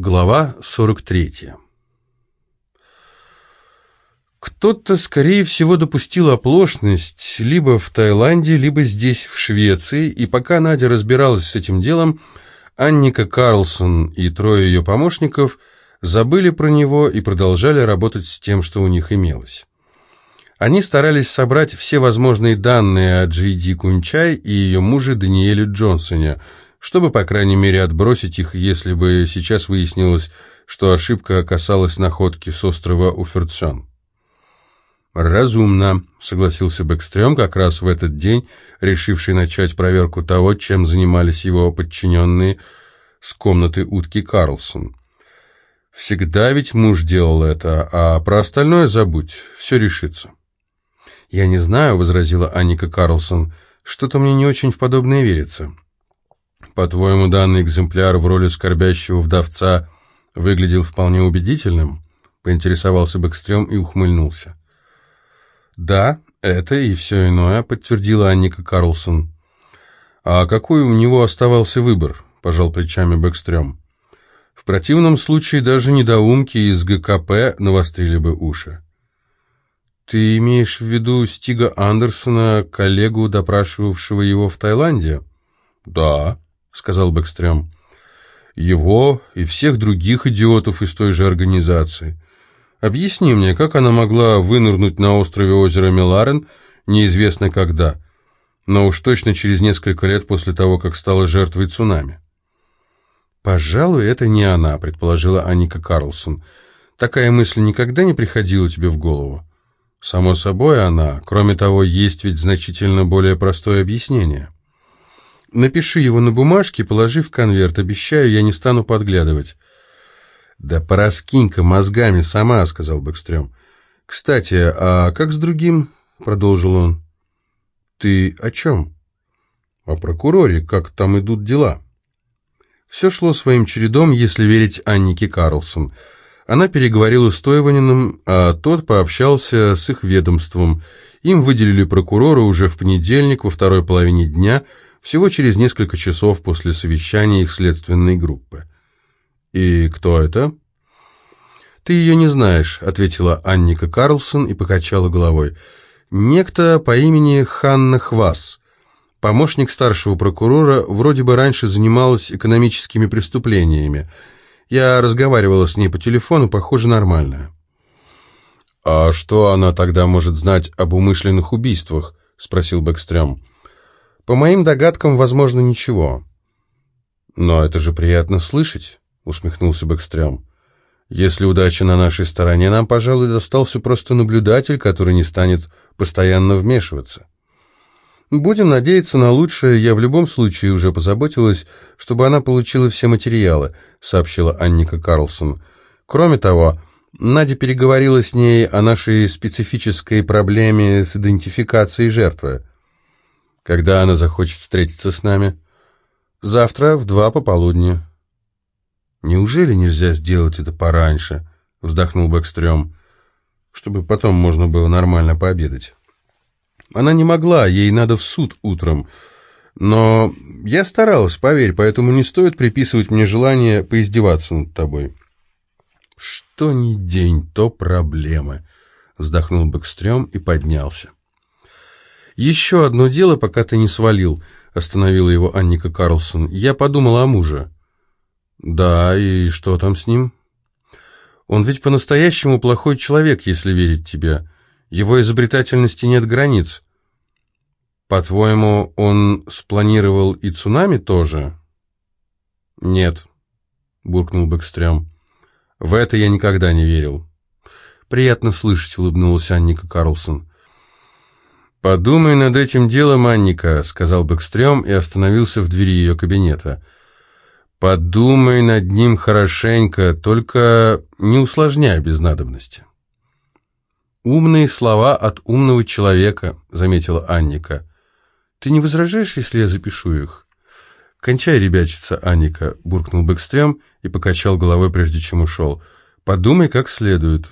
Глава 43 Кто-то, скорее всего, допустил оплошность либо в Таиланде, либо здесь, в Швеции, и пока Надя разбиралась с этим делом, Анника Карлсон и трое ее помощников забыли про него и продолжали работать с тем, что у них имелось. Они старались собрать все возможные данные о Джейди Кунчай и ее муже Даниэле Джонсоне – чтобы, по крайней мере, отбросить их, если бы сейчас выяснилось, что ошибка касалась находки с острова Уферцон. «Разумно», — согласился Бэкстрём как раз в этот день, решивший начать проверку того, чем занимались его подчиненные с комнаты утки Карлсон. «Всегда ведь муж делал это, а про остальное забудь, все решится». «Я не знаю», — возразила Анника Карлсон, — «что-то мне не очень в подобное верится». По-твоему, данный экземпляр в роли скорбящего вдовца выглядел вполне убедительным? Поинтересовался Бэкстрём и ухмыльнулся. Да, это и все иное, подтвердила Анника Карлсон. А какой у него оставался выбор? Пожал плечами Бэкстрём. В противном случае даже недоумки из ГКП навострили бы уши. «Ты имеешь в виду Стига Андерсона, коллегу, допрашивавшего его в Таиланде?» «Да», сказал Бэкстрём. «Его и всех других идиотов из той же организации. Объясни мне, как она могла вынырнуть на острове озера Миларен неизвестно когда, но уж точно через несколько лет после того, как стала жертвой цунами?» «Пожалуй, это не она», — предположила Аника Карлсон. «Такая мысль никогда не приходила тебе в голову?» «Само собой она. Кроме того, есть ведь значительно более простое объяснение». Напиши его на бумажке, положи в конверт. Обещаю, я не стану подглядывать». «Да пораскинь-ка мозгами сама», — сказал Бэкстрём. «Кстати, а как с другим?» — продолжил он. «Ты о чем?» «О прокуроре, как там идут дела». Все шло своим чередом, если верить Аннике Карлсон. Она переговорила с Тойваниным, а тот пообщался с их ведомством. Им выделили прокурора уже в понедельник во второй половине дня — всего через несколько часов после совещания их следственной группы. «И кто это?» «Ты ее не знаешь», — ответила Анника Карлсон и покачала головой. «Некто по имени Ханна Хвас. Помощник старшего прокурора вроде бы раньше занималась экономическими преступлениями. Я разговаривала с ней по телефону, похоже, нормальная». «А что она тогда может знать об умышленных убийствах?» — спросил Бэкстрём. По моим догадкам, возможно, ничего. Но это же приятно слышать, усмехнулся Бэкстрём. Если удача на нашей стороне, нам, пожалуй, достался просто наблюдатель, который не станет постоянно вмешиваться. Будем надеяться на лучшее. Я в любом случае уже позаботилась, чтобы она получила все материалы, сообщила Анника Карлсон. Кроме того, Надя переговорила с ней о нашей специфической проблеме с идентификацией жертвы. Когда она захочет встретиться с нами? Завтра в два пополудни. Неужели нельзя сделать это пораньше? Вздохнул Бэкстрём, чтобы потом можно было нормально пообедать. Она не могла, ей надо в суд утром. Но я старалась, поверь, поэтому не стоит приписывать мне желание поиздеваться над тобой. Что ни день, то проблемы, вздохнул Бэкстрём и поднялся. «Еще одно дело, пока ты не свалил», — остановила его Анника Карлсон. «Я подумала о муже». «Да, и что там с ним?» «Он ведь по-настоящему плохой человек, если верить тебе. Его изобретательности нет границ». «По-твоему, он спланировал и цунами тоже?» «Нет», — буркнул Бэкстрём. «В это я никогда не верил». «Приятно слышать», — улыбнулась Анника Карлсон. «Подумай над этим делом, Анника», — сказал Бэкстрём и остановился в двери ее кабинета. «Подумай над ним хорошенько, только не усложняй без надобности». «Умные слова от умного человека», — заметила Анника. «Ты не возражаешь, если я запишу их?» «Кончай ребячиться, Анника», — буркнул Бэкстрём и покачал головой, прежде чем ушел. «Подумай как следует.